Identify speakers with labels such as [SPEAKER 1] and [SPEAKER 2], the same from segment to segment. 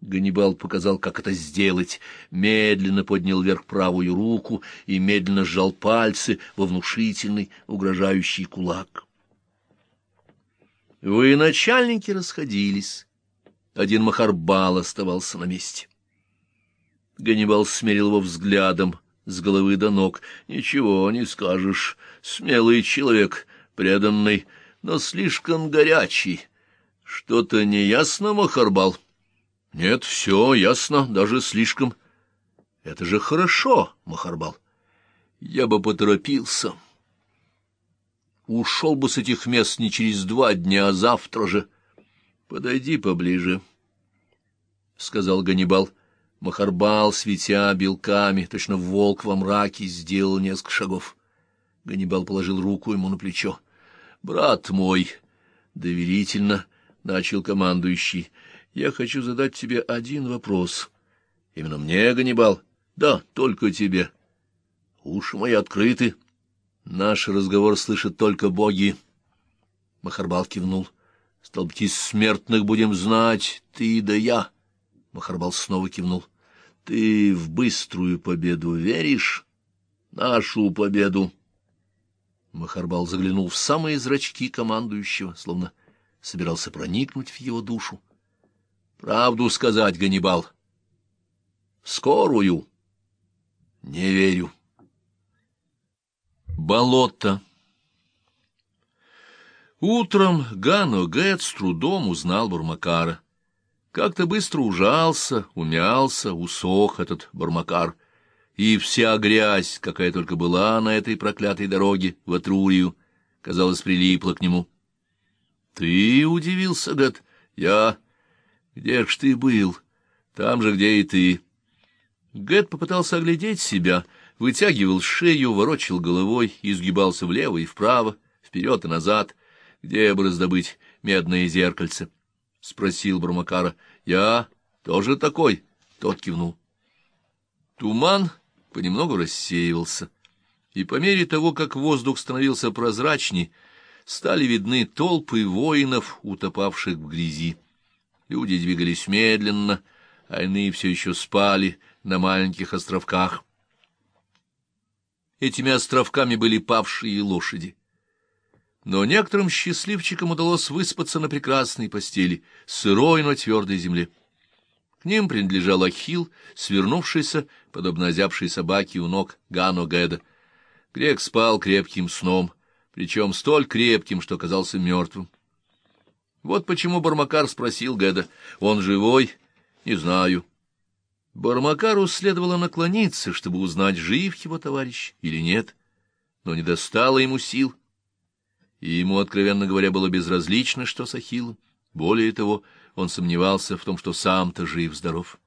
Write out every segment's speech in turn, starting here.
[SPEAKER 1] Ганнибал показал, как это сделать, медленно поднял вверх правую руку и медленно сжал пальцы во внушительный, угрожающий кулак. Вы, начальники, расходились. Один Махарбал оставался на месте. Ганнибал смерил его взглядом с головы до ног. Ничего не скажешь. Смелый человек, преданный, но слишком горячий. Что-то неясно, Махарбал? Нет, все ясно, даже слишком. Это же хорошо, Махарбал. Я бы поторопился. Ушел бы с этих мест не через два дня, а завтра же. Подойди поближе, — сказал Ганнибал. Махарбал, светя белками, точно волк во мраке, сделал несколько шагов. Ганнибал положил руку ему на плечо. — Брат мой, — доверительно начал командующий, — я хочу задать тебе один вопрос. — Именно мне, Ганнибал? — Да, только тебе. — Уши мои открыты. Наш разговор слышат только боги. Махарбал кивнул. — из смертных будем знать, ты да я. Махарбал снова кивнул. — Ты в быструю победу веришь? Нашу победу. Махарбал заглянул в самые зрачки командующего, словно собирался проникнуть в его душу. — Правду сказать, Ганнибал. — Скорую. — Не верю. Болото. Утром Гано Гэт с трудом узнал Бурмакара. Как-то быстро ужался, умялся, усох этот Бармакар, и вся грязь, какая только была на этой проклятой дороге в Атрурию, казалось, прилипла к нему. — Ты удивился, гад? Я... Где ж ты был? Там же, где и ты. Гэт попытался оглядеть себя, вытягивал шею, ворочил головой, изгибался влево и вправо, вперед и назад. Где бы раздобыть медное зеркальце? —— спросил Бармакара. — Я тоже такой, — тот кивнул. Туман понемногу рассеивался, и по мере того, как воздух становился прозрачней, стали видны толпы воинов, утопавших в грязи. Люди двигались медленно, а иные все еще спали на маленьких островках. Этими островками были павшие лошади. Но некоторым счастливчикам удалось выспаться на прекрасной постели, сырой, но твердой земле. К ним принадлежал Ахил, свернувшийся, подобно озябшей собаке у ног Гано Геда. Грек спал крепким сном, причем столь крепким, что казался мертвым. Вот почему Бармакар спросил Геда, «Он живой?» «Не знаю». Бармакару следовало наклониться, чтобы узнать, жив его товарищ или нет, но не достало ему сил и ему, откровенно говоря, было безразлично, что с Ахиллом. Более того, он сомневался в том, что сам-то жив-здоров.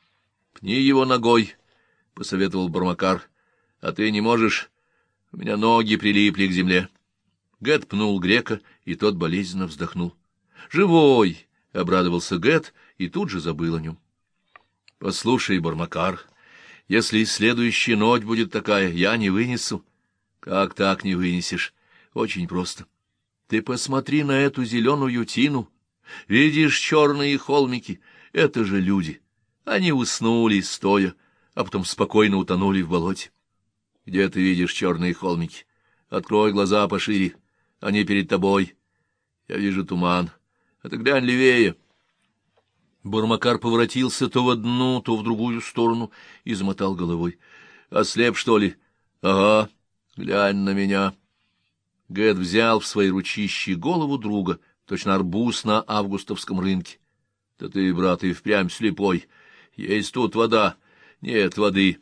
[SPEAKER 1] — Пни его ногой, — посоветовал Бармакар, — а ты не можешь... У меня ноги прилипли к земле. Гэт пнул грека, и тот болезненно вздохнул. — Живой! — обрадовался Гэт и тут же забыл о нем. — Послушай, Бармакар, если следующая ночь будет такая, я не вынесу. — Как так не вынесешь? Очень просто. Ты посмотри на эту зеленую тину. Видишь черные холмики? Это же люди. Они уснули, стоя, а потом спокойно утонули в болоте. Где ты видишь черные холмики? Открой глаза пошире. Они перед тобой. Я вижу туман. А ты глянь левее. Бурмакар поворотился то в одну, то в другую сторону и замотал головой. — Ослеп, что ли? — Ага. Глянь на меня. Гэт взял в свои ручищи голову друга, точно арбуз на августовском рынке. — Да ты, брат, и впрямь слепой. Есть тут вода. Нет воды.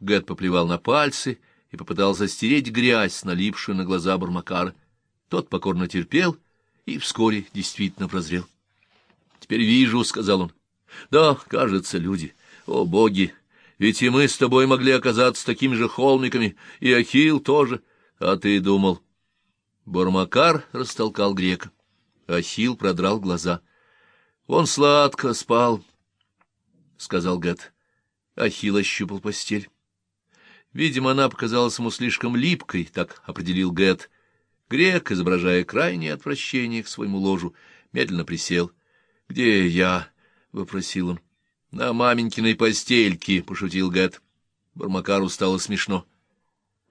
[SPEAKER 1] Гэт поплевал на пальцы и попытался стереть грязь, налипшую на глаза Бармакара. Тот покорно терпел и вскоре действительно прозрел. — Теперь вижу, — сказал он. — Да, кажется, люди. О, боги! Ведь и мы с тобой могли оказаться такими же холмиками, и Ахилл тоже. А ты думал, Бармакар растолкал грека. Ахил продрал глаза. — Он сладко спал, — сказал Гет. Ахил ощупал постель. Видимо, она показалась ему слишком липкой, так определил Гет. Грек, изображая крайнее отвращение к своему ложу, медленно присел. — Где я? — вопросил он. На маменькиной постельке, — пошутил Гэт. Бармакару стало смешно.